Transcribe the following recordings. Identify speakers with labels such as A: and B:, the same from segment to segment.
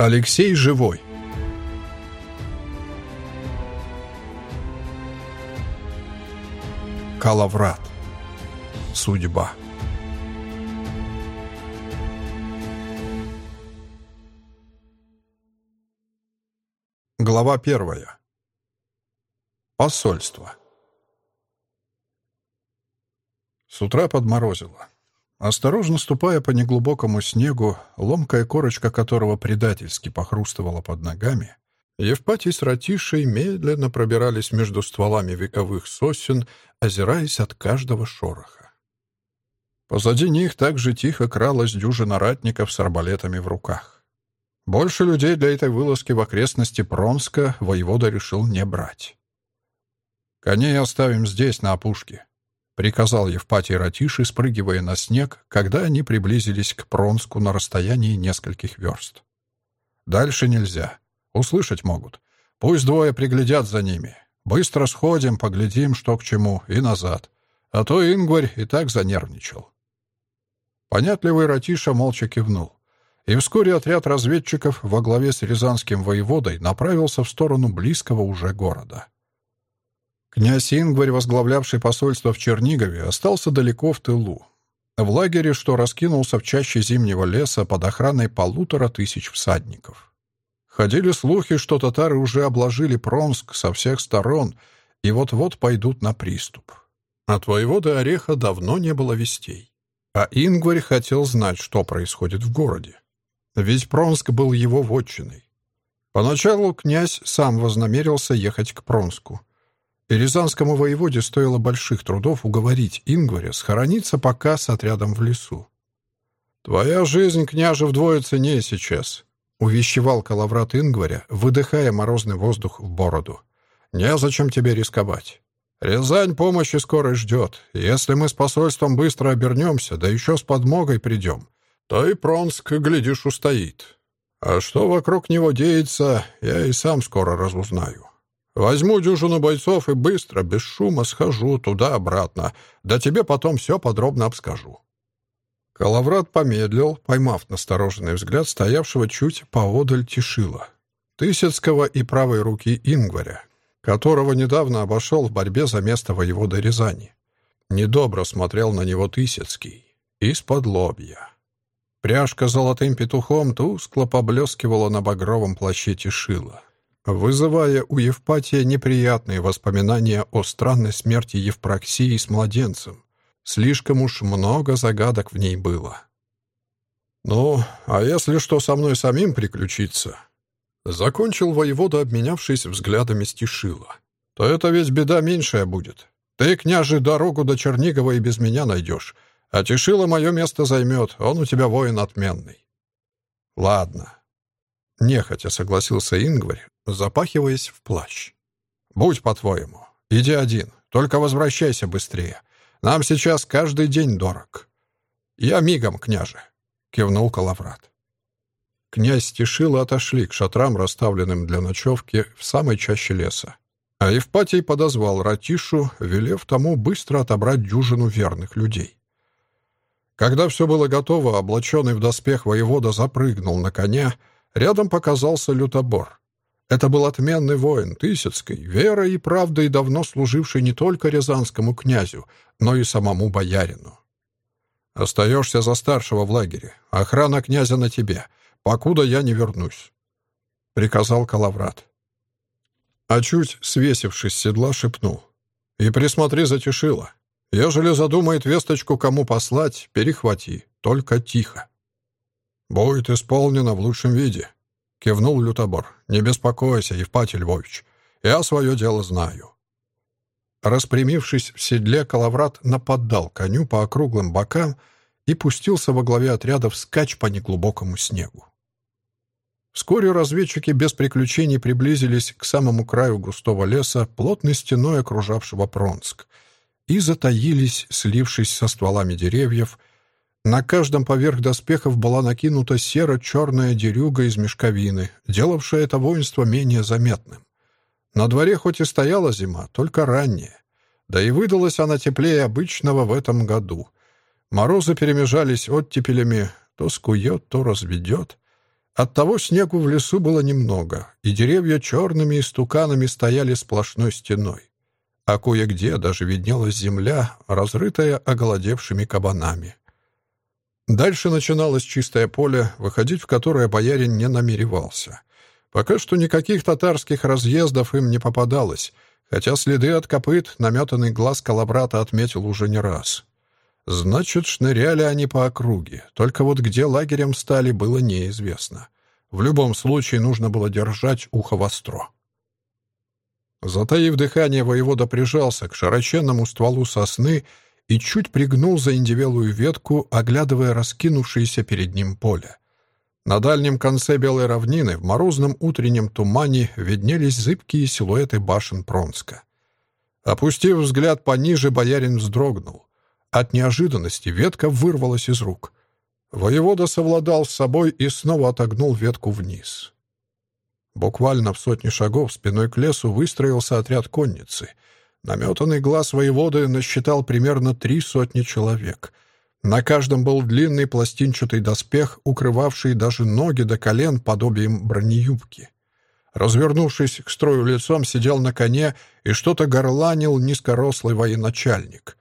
A: Алексей Живой. Калаврат. Судьба. Глава первая. Посольство. С утра подморозило. Осторожно ступая по неглубокому снегу, ломкая корочка которого предательски похрустывала под ногами, Евпатий с Ратишей медленно пробирались между стволами вековых сосен, озираясь от каждого шороха. Позади них также тихо кралась дюжина ратников с арбалетами в руках. Больше людей для этой вылазки в окрестности Пронска воевода решил не брать. «Коней оставим здесь, на опушке», приказал Евпатий Ратиши, спрыгивая на снег, когда они приблизились к Пронску на расстоянии нескольких верст. «Дальше нельзя. Услышать могут. Пусть двое приглядят за ними. Быстро сходим, поглядим, что к чему, и назад. А то Ингварь и так занервничал». Понятливый Ратиша молча кивнул. И вскоре отряд разведчиков во главе с рязанским воеводой направился в сторону близкого уже города. Князь Ингварь, возглавлявший посольство в Чернигове, остался далеко в тылу. В лагере, что раскинулся в чаще зимнего леса под охраной полутора тысяч всадников. Ходили слухи, что татары уже обложили Пронск со всех сторон и вот-вот пойдут на приступ. От воеводы Ореха давно не было вестей. А Ингварь хотел знать, что происходит в городе. Ведь Пронск был его вотчиной. Поначалу князь сам вознамерился ехать к Пронску. Рязанскому воеводе стоило больших трудов уговорить Ингваря схорониться пока с отрядом в лесу. «Твоя жизнь, княже, вдвое ценнее сейчас», — увещевал Калаврат Ингваря, выдыхая морозный воздух в бороду. «Незачем тебе рисковать. Рязань помощи скоро ждет. Если мы с посольством быстро обернемся, да еще с подмогой придем, то и Пронск, глядишь, устоит. А что вокруг него деется, я и сам скоро разузнаю. Возьму дюжину бойцов и быстро, без шума схожу туда-обратно, да тебе потом все подробно обскажу». Калаврат помедлил, поймав настороженный взгляд стоявшего чуть поодаль Тишила, Тысяцкого и правой руки Ингваря, которого недавно обошел в борьбе за место воевода Рязани. Недобро смотрел на него Тысяцкий, из-под лобья. Пряжка золотым петухом тускло поблескивала на багровом плаще Тишила вызывая у Евпатия неприятные воспоминания о странной смерти Евпроксии с младенцем. Слишком уж много загадок в ней было. «Ну, а если что со мной самим приключится?» Закончил воевода, обменявшись взглядами стишила. «То это ведь беда меньшая будет. Ты, княже, дорогу до Чернигова и без меня найдешь, а Тишила мое место займет, он у тебя воин отменный». «Ладно». Нехотя согласился Ингварь, запахиваясь в плащ. «Будь по-твоему. Иди один. Только возвращайся быстрее. Нам сейчас каждый день дорог». «Я мигом, княже», — кивнул Калаврат. Князь Тишила отошли к шатрам, расставленным для ночевки в самой чаще леса. А Евпатий подозвал Ратишу, велев тому быстро отобрать дюжину верных людей. Когда все было готово, облаченный в доспех воевода запрыгнул на коня, рядом показался лютобор. Это был отменный воин Тысяцкой, верой и правдой давно служивший не только рязанскому князю, но и самому боярину. «Остаешься за старшего в лагере. Охрана князя на тебе, покуда я не вернусь», — приказал Калаврат. А чуть свесившись с седла, шепнул. «И присмотри за Тишила. Ежели задумает весточку кому послать, перехвати, только тихо». «Будет исполнено в лучшем виде», — кивнул Лютобор. «Не беспокойся, Евпатий Львович. Я свое дело знаю». Распрямившись в седле, Калаврат нападал коню по округлым бокам и пустился во главе отряда вскачь по неглубокому снегу. Вскоре разведчики без приключений приблизились к самому краю густого леса, плотной стеной окружавшего Пронск, и затаились, слившись со стволами деревьев, на каждом поверх доспехов была накинута серо-черная дерюга из мешковины, делавшая это воинство менее заметным. На дворе хоть и стояла зима, только ранняя. Да и выдалась она теплее обычного в этом году. Морозы перемежались оттепелями, то скует, то разведет. Оттого снегу в лесу было немного, и деревья черными истуканами стояли сплошной стеной. А кое-где даже виднелась земля, разрытая оголодевшими кабанами. Дальше начиналось чистое поле, выходить в которое боярин не намеревался. Пока что никаких татарских разъездов им не попадалось, хотя следы от копыт наметанный глаз Калабрата отметил уже не раз. Значит, шныряли они по округе, только вот где лагерем стали, было неизвестно. В любом случае нужно было держать ухо востро. Затаив дыхание, воевода прижался к широченному стволу сосны и чуть пригнул за индивелую ветку, оглядывая раскинувшееся перед ним поле. На дальнем конце белой равнины в морозном утреннем тумане виднелись зыбкие силуэты башен Пронска. Опустив взгляд пониже, боярин вздрогнул. От неожиданности ветка вырвалась из рук. Воевода совладал с собой и снова отогнул ветку вниз. Буквально в сотни шагов спиной к лесу выстроился отряд конницы. Наметанный глаз воеводы насчитал примерно три сотни человек — на каждом был длинный пластинчатый доспех, укрывавший даже ноги до колен подобием бронеюбки. Развернувшись к строю лицом, сидел на коне и что-то горланил низкорослый военачальник.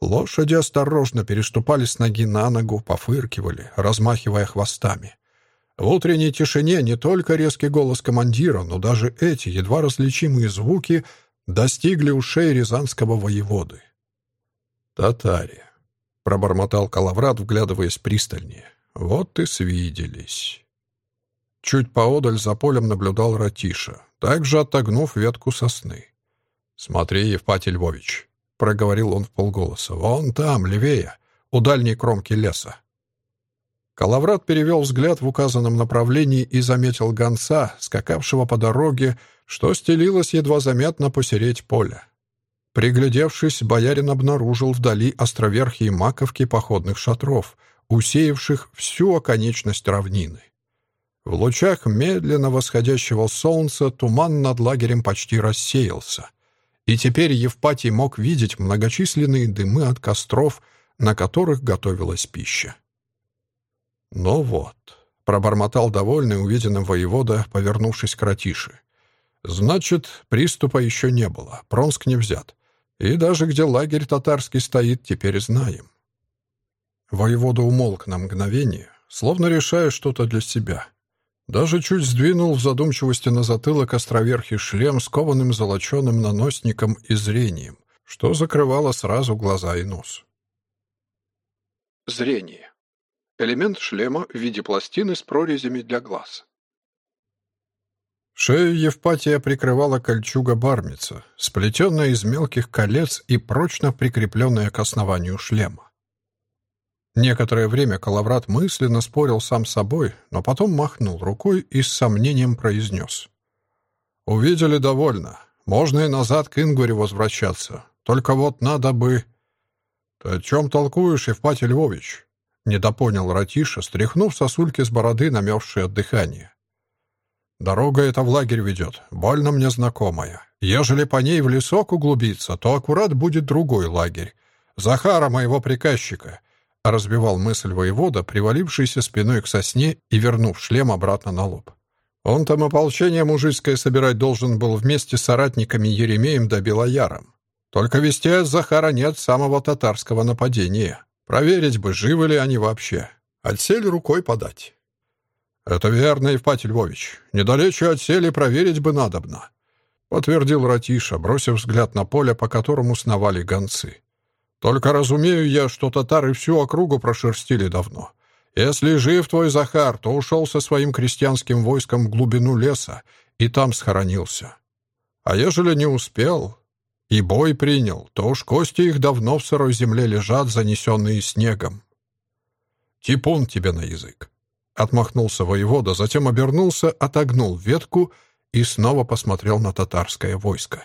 A: Лошади осторожно переступали с ноги на ногу, пофыркивали, размахивая хвостами. В утренней тишине не только резкий голос командира, но даже эти едва различимые звуки достигли ушей рязанского воеводы. Татари. Пробормотал Калаврат, вглядываясь пристальнее. «Вот и свиделись». Чуть поодаль за полем наблюдал Ратиша, также отогнув ветку сосны. «Смотри, Евпатий Львович», — проговорил он в полголоса, — «вон там, левее, у дальней кромки леса». Калаврат перевел взгляд в указанном направлении и заметил гонца, скакавшего по дороге, что стелилось едва заметно посереть поля. Приглядевшись, боярин обнаружил вдали островерхие маковки походных шатров, усеявших всю оконечность равнины. В лучах медленно восходящего солнца туман над лагерем почти рассеялся, и теперь Евпатий мог видеть многочисленные дымы от костров, на которых готовилась пища. «Ну вот», — пробормотал довольный увиденным воевода, повернувшись к Ратише. «Значит, приступа еще не было, Пронск не взят. И даже где лагерь татарский стоит, теперь знаем. Воевода умолк на мгновение, словно решая что-то для себя. Даже чуть сдвинул в задумчивости на затылок островерхий шлем с кованым золоченым наносником и зрением, что закрывало сразу глаза и нос. Зрение. Элемент шлема в виде пластины с прорезями для глаз. Шею Евпатия прикрывала кольчуга бармица, сплетенная из мелких колец и прочно прикрепленная к основанию шлема. Некоторое время Калаврат мысленно спорил сам с собой, но потом махнул рукой и с сомнением произнес. «Увидели довольно. Можно и назад к Ингварю возвращаться. Только вот надо бы...» «Ты о чем толкуешь, Евпатий Львович?» — недопонял Ратиша, стряхнув сосульки с бороды, намевшие от дыхания. Дорога эта в лагерь ведет, больно мне знакомая. Ежели по ней в лесок углубиться, то аккурат будет другой лагерь. Захара, моего приказчика, — разбивал мысль воевода, привалившийся спиной к сосне и вернув шлем обратно на лоб. Он там ополчение мужицкое собирать должен был вместе с соратниками Еремеем да Белояром. Только вести от Захара нет самого татарского нападения. Проверить бы, живы ли они вообще. Отсель рукой подать. «Это верно, Евпатий Львович. Недалече отсели проверить бы надобно», — подтвердил Ратиша, бросив взгляд на поле, по которому сновали гонцы. «Только разумею я, что татары всю округу прошерстили давно. Если жив твой Захар, то ушел со своим крестьянским войском в глубину леса и там схоронился. А ежели не успел и бой принял, то уж кости их давно в сырой земле лежат, занесенные снегом. Типун тебе на язык. Отмахнулся воевода, затем обернулся, отогнул ветку и снова посмотрел на татарское войско.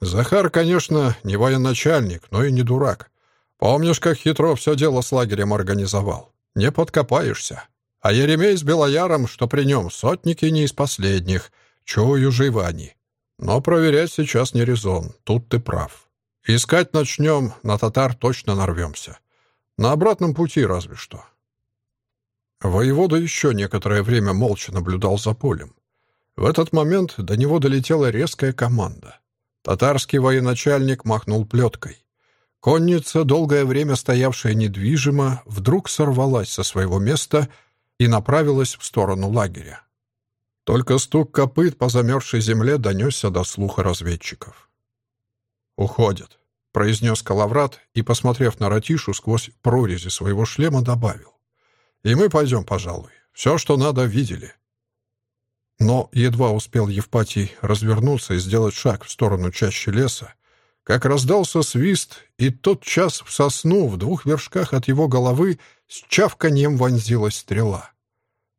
A: Захар, конечно, не военачальник, но и не дурак. Помнишь, как хитро все дело с лагерем организовал? Не подкопаешься. А Еремей с Белояром, что при нем, сотники не из последних. Чую, живы они. Но проверять сейчас не резон, тут ты прав. Искать начнем, на татар точно нарвемся. На обратном пути разве что. Воевода еще некоторое время молча наблюдал за полем. В этот момент до него долетела резкая команда. Татарский военачальник махнул плеткой. Конница, долгое время стоявшая недвижимо, вдруг сорвалась со своего места и направилась в сторону лагеря. Только стук копыт по замерзшей земле донесся до слуха разведчиков. «Уходят», — произнес Калаврат и, посмотрев на Ратишу сквозь прорези своего шлема, добавил. «И мы пойдем, пожалуй. Все, что надо, видели». Но едва успел Евпатий развернуться и сделать шаг в сторону чащи леса, как раздался свист, и тот час в сосну в двух вершках от его головы с чавканьем вонзилась стрела.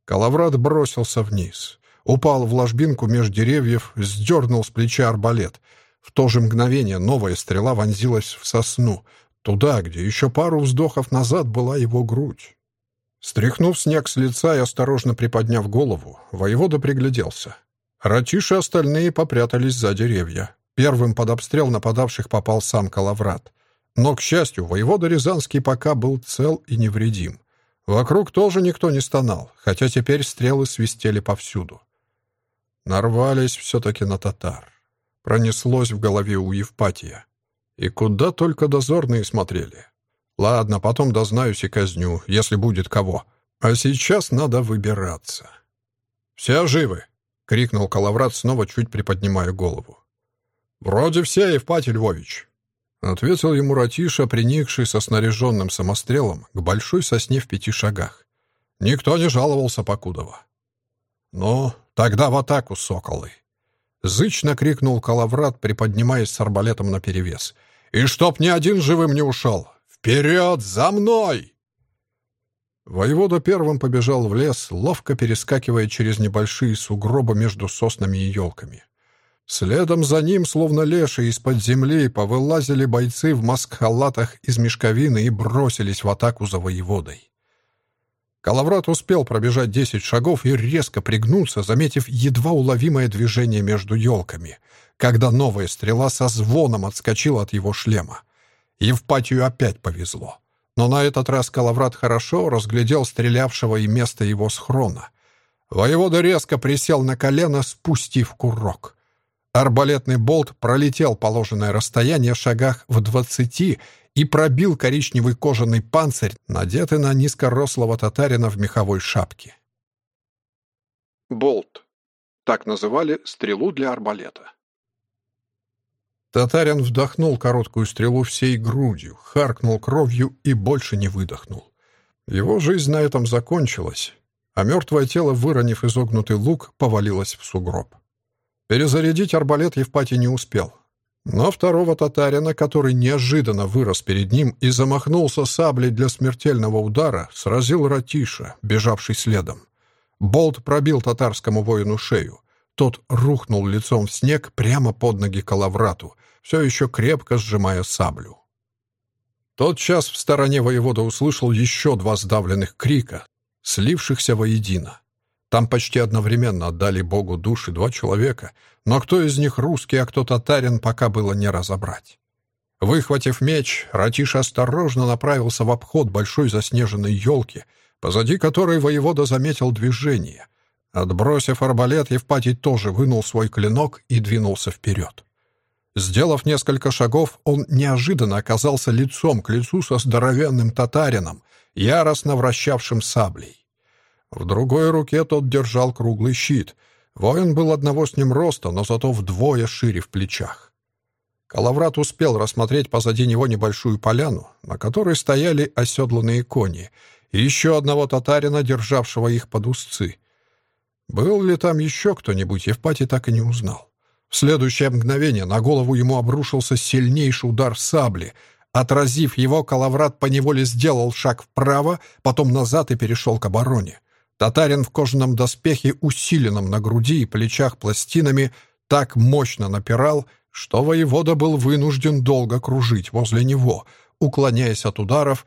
A: Калаврат бросился вниз, упал в ложбинку меж деревьев, сдернул с плеча арбалет. В то же мгновение новая стрела вонзилась в сосну, туда, где еще пару вздохов назад была его грудь. Стряхнув снег с лица и осторожно приподняв голову, воевода пригляделся. Ратиши остальные попрятались за деревья. Первым под обстрел нападавших попал сам Калаврат. Но, к счастью, воевода Рязанский пока был цел и невредим. Вокруг тоже никто не стонал, хотя теперь стрелы свистели повсюду. Нарвались все-таки на татар. Пронеслось в голове у Евпатия. И куда только дозорные смотрели. Ладно, потом дознаюсь и казню, если будет кого. А сейчас надо выбираться. «Все живы!» — крикнул Калаврат, снова чуть приподнимая голову. «Вроде все, Евпатий Львович», — ответил ему Ратиша, приникший со снаряженным самострелом к большой сосне в пяти шагах. Никто не жаловался Покудова. «Ну, тогда в атаку, соколы!» Зычно крикнул Калаврат, приподнимаясь с арбалетом наперевес. «И чтоб ни один живым не ушел! Вперед, за мной!» Воевода первым побежал в лес, ловко перескакивая через небольшие сугробы между соснами и елками. Следом за ним, словно леши из-под земли, повылазили бойцы в маск-халатах из мешковины и бросились в атаку за воеводой. Калаврат успел пробежать десять шагов и резко пригнуться, заметив едва уловимое движение между елками, когда новая стрела со звоном отскочила от его шлема. Евпатию опять повезло. Но на этот раз Калаврат хорошо разглядел стрелявшего и место его схрона. Воевода резко присел на колено, спустив курок. Арбалетный болт пролетел положенное расстояние в шагах в двадцати и пробил коричневый кожаный панцирь, надетый на низкорослого татарина в меховой шапке. Болт. Так называли стрелу для арбалета. Татарин вдохнул короткую стрелу всей грудью, харкнул кровью и больше не выдохнул. Его жизнь на этом закончилась, а мертвое тело, выронив изогнутый лук, повалилось в сугроб. Перезарядить арбалет Евпатий не успел. Но второго татарина, который неожиданно вырос перед ним и замахнулся саблей для смертельного удара, сразил Ратиша, бежавший следом. Болт пробил татарскому воину шею. Тот рухнул лицом в снег прямо под ноги Калаврату, все еще крепко сжимая саблю. Тот час в стороне воевода услышал еще два сдавленных крика, слившихся воедино. Там почти одновременно отдали Богу души два человека, но кто из них русский, а кто татарин, пока было не разобрать. Выхватив меч, Ратиш осторожно направился в обход большой заснеженной елки, позади которой воевода заметил движение. Отбросив арбалет, Евпатий тоже вынул свой клинок и двинулся вперед. Сделав несколько шагов, он неожиданно оказался лицом к лицу со здоровенным татарином, яростно вращавшим саблей. В другой руке тот держал круглый щит. Воин был одного с ним роста, но зато вдвое шире в плечах. Калаврат успел рассмотреть позади него небольшую поляну, на которой стояли оседланные кони, и еще одного татарина, державшего их под узцы. Был ли там еще кто-нибудь, Евпатий так и не узнал. В следующее мгновение на голову ему обрушился сильнейший удар сабли. Отразив его, Калаврат поневоле сделал шаг вправо, потом назад и перешел к обороне. Татарин в кожаном доспехе, усиленном на груди и плечах пластинами, так мощно напирал, что воевода был вынужден долго кружить возле него, уклоняясь от ударов,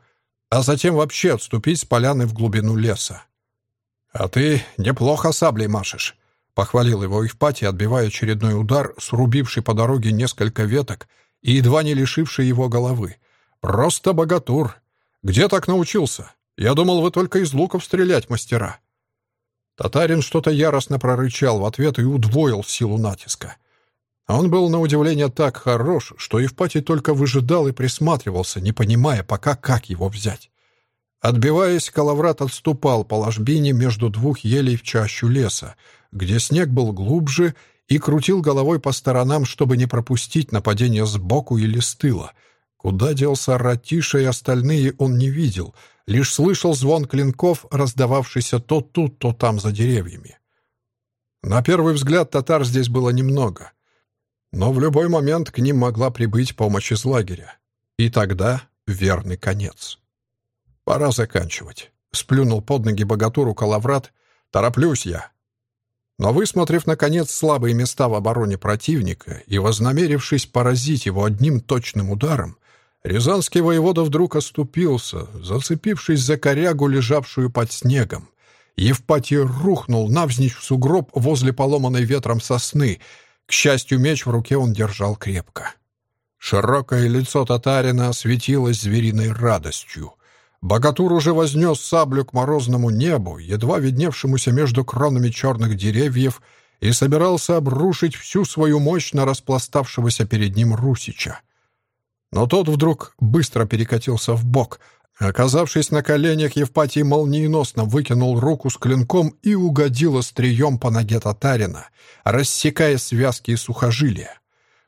A: а затем вообще отступить с поляны в глубину леса. «А ты неплохо саблей машешь», — похвалил его Евпатий, отбивая очередной удар, срубивший по дороге несколько веток и едва не лишивший его головы. «Просто богатур! Где так научился?» Я думал, вы только из луков стрелять, мастера». Татарин что-то яростно прорычал в ответ и удвоил силу натиска. Он был, на удивление, так хорош, что Евпатий только выжидал и присматривался, не понимая пока, как его взять. Отбиваясь, Калаврат отступал по ложбине между двух елей в чащу леса, где снег был глубже, и крутил головой по сторонам, чтобы не пропустить нападение сбоку или с тыла. Куда делся Ратиша и остальные он не видел, лишь слышал звон клинков, раздававшийся то тут, то там за деревьями. На первый взгляд татар здесь было немного. Но в любой момент к ним могла прибыть помощь из лагеря. И тогда верный конец. «Пора заканчивать», — сплюнул под ноги богатуру Калаврат. «Тороплюсь я». Но высмотрев, наконец, слабые места в обороне противника и вознамерившись поразить его одним точным ударом, Рязанский воевода вдруг оступился, зацепившись за корягу, лежавшую под снегом. Евпатий рухнул навзничь в сугроб возле поломанной ветром сосны — к счастью, меч в руке он держал крепко. Широкое лицо татарина осветилось звериной радостью. Богатур уже вознес саблю к морозному небу, едва видневшемуся между кронами черных деревьев, и собирался обрушить всю свою мощь на распластавшегося перед ним Русича. Но тот вдруг быстро перекатился в бок, Оказавшись на коленях, Евпатий молниеносно выкинул руку с клинком и угодил острием по ноге татарина, рассекая связки и сухожилия.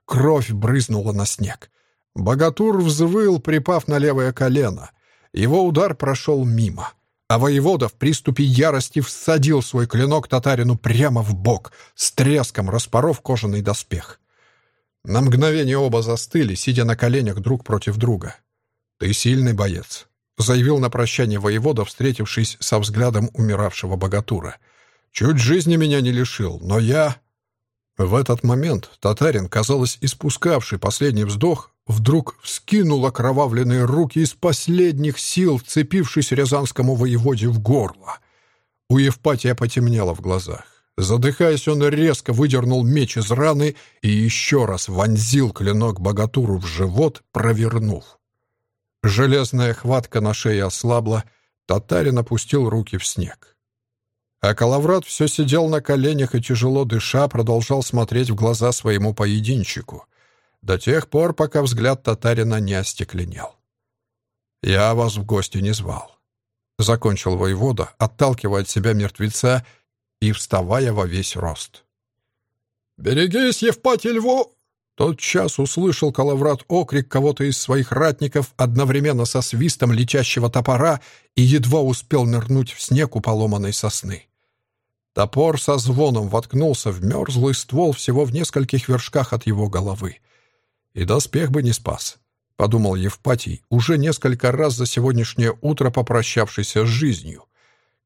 A: Кровь брызнула на снег. Богатур взвыл, припав на левое колено. Его удар прошел мимо, а воевода в приступе ярости всадил свой клинок татарину прямо в бок, с треском распоров кожаный доспех. На мгновение оба застыли, сидя на коленях друг против друга. «Ты сильный боец», заявил на прощание воевода, встретившись со взглядом умиравшего богатура. «Чуть жизни меня не лишил, но я...» В этот момент татарин, казалось, испускавший последний вздох, вдруг вскинул окровавленные руки из последних сил, вцепившись рязанскому воеводе в горло. У Евпатия потемнело в глазах. Задыхаясь, он резко выдернул меч из раны и еще раз вонзил клинок богатуру в живот, провернув. Железная хватка на шее ослабла, татарин опустил руки в снег. А Калаврат все сидел на коленях и, тяжело дыша, продолжал смотреть в глаза своему поединчику, до тех пор, пока взгляд татарина не остекленел. «Я вас в гости не звал», — закончил воевода, отталкивая от себя мертвеца и вставая во весь рост. «Берегись, Евпатий Льву!» Тот услышал Калаврат окрик кого-то из своих ратников одновременно со свистом летящего топора и едва успел нырнуть в снег у поломанной сосны. Топор со звоном воткнулся в мерзлый ствол всего в нескольких вершках от его головы. И доспех бы не спас, — подумал Евпатий, уже несколько раз за сегодняшнее утро попрощавшийся с жизнью.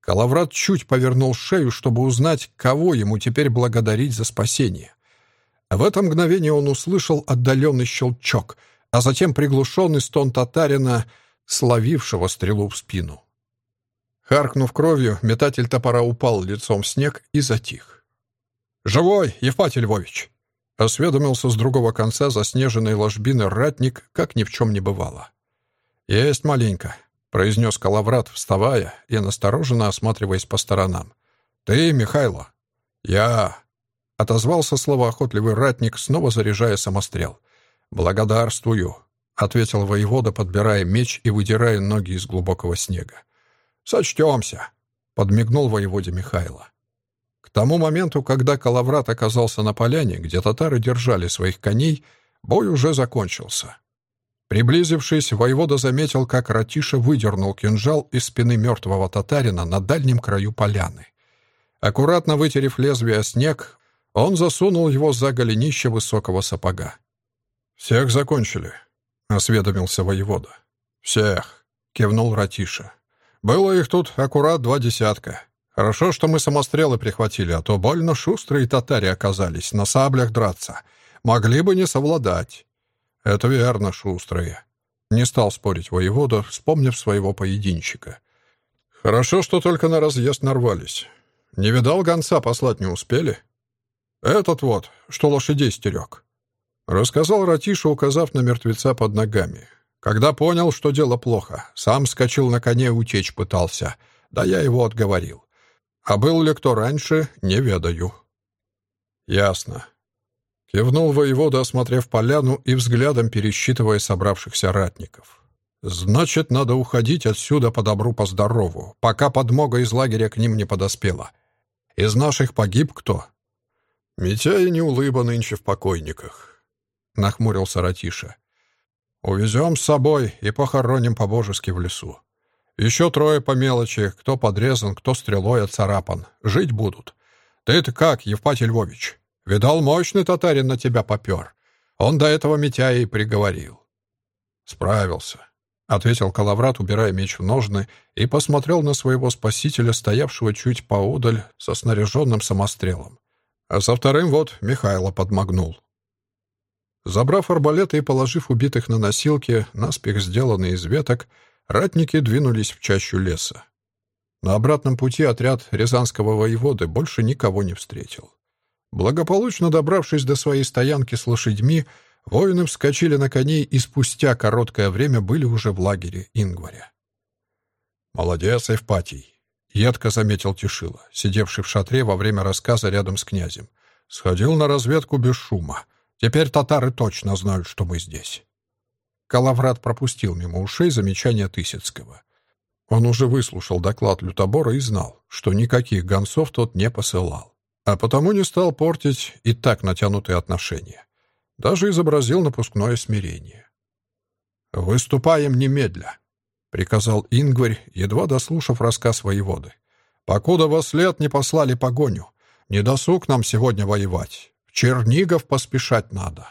A: Калаврат чуть повернул шею, чтобы узнать, кого ему теперь благодарить за спасение. В это мгновение он услышал отдаленный щелчок, а затем приглушенный стон татарина, словившего стрелу в спину. Харкнув кровью, метатель топора упал лицом в снег и затих. «Живой, Евпатий Львович!» — осведомился с другого конца заснеженной ложбины ратник, как ни в чем не бывало. «Есть маленько», — произнес Калаврат, вставая и настороженно осматриваясь по сторонам. «Ты, Михайло?» «Я», Отозвался словоохотливый ратник, снова заряжая самострел. «Благодарствую», — ответил воевода, подбирая меч и выдирая ноги из глубокого снега. «Сочтемся», — подмигнул воеводе Михайло. К тому моменту, когда Калаврат оказался на поляне, где татары держали своих коней, бой уже закончился. Приблизившись, воевода заметил, как Ратиша выдернул кинжал из спины мертвого татарина на дальнем краю поляны. Аккуратно вытерев лезвие о снег, он засунул его за голенище высокого сапога. «Всех закончили», — осведомился воевода. «Всех», — кивнул Ратиша. «Было их тут аккурат два десятка. Хорошо, что мы самострелы прихватили, а то больно шустрые татари оказались, на саблях драться. Могли бы не совладать». «Это верно, шустрые», — не стал спорить воевода, вспомнив своего поединчика. «Хорошо, что только на разъезд нарвались. Не видал гонца, послать не успели?» «Этот вот, что лошадей стерег», — рассказал Ратиша, указав на мертвеца под ногами. Когда понял, что дело плохо, сам скочил на коне и утечь пытался. Да я его отговорил. А был ли кто раньше, не ведаю. Ясно. Кивнул воевода, осмотрев поляну и взглядом пересчитывая собравшихся ратников. Значит, надо уходить отсюда по добру, по здорову, пока подмога из лагеря к ним не подоспела. Из наших погиб кто? Митя и не улыба нынче в покойниках. Нахмурился Ратиша. Увезем с собой и похороним по-божески в лесу. Еще трое по мелочи, кто подрезан, кто стрелой отцарапан. Жить будут. Ты-то как, Евпатий Львович? Видал, мощный татарин на тебя попер. Он до этого Митяя и приговорил. Справился, — ответил Калаврат, убирая меч в ножны, и посмотрел на своего спасителя, стоявшего чуть поодаль, со снаряженным самострелом. А со вторым вот Михайло подмогнул. Забрав арбалеты и положив убитых на носилки, наспех сделанные из веток, ратники двинулись в чащу леса. На обратном пути отряд рязанского воеводы больше никого не встретил. Благополучно добравшись до своей стоянки с лошадьми, воины вскочили на коней и спустя короткое время были уже в лагере Ингваря. «Молодец, Евпатий!» — едко заметил Тишила, сидевший в шатре во время рассказа рядом с князем. «Сходил на разведку без шума. Теперь татары точно знают, что мы здесь. Калаврат пропустил мимо ушей замечание Тысяцкого. Он уже выслушал доклад Лютобора и знал, что никаких гонцов тот не посылал, а потому не стал портить и так натянутые отношения. Даже изобразил напускное смирение. «Выступаем немедля», — приказал Ингварь, едва дослушав рассказ воеводы. «Покуда во след не послали погоню, не досуг нам сегодня воевать. Чернигов поспешать надо.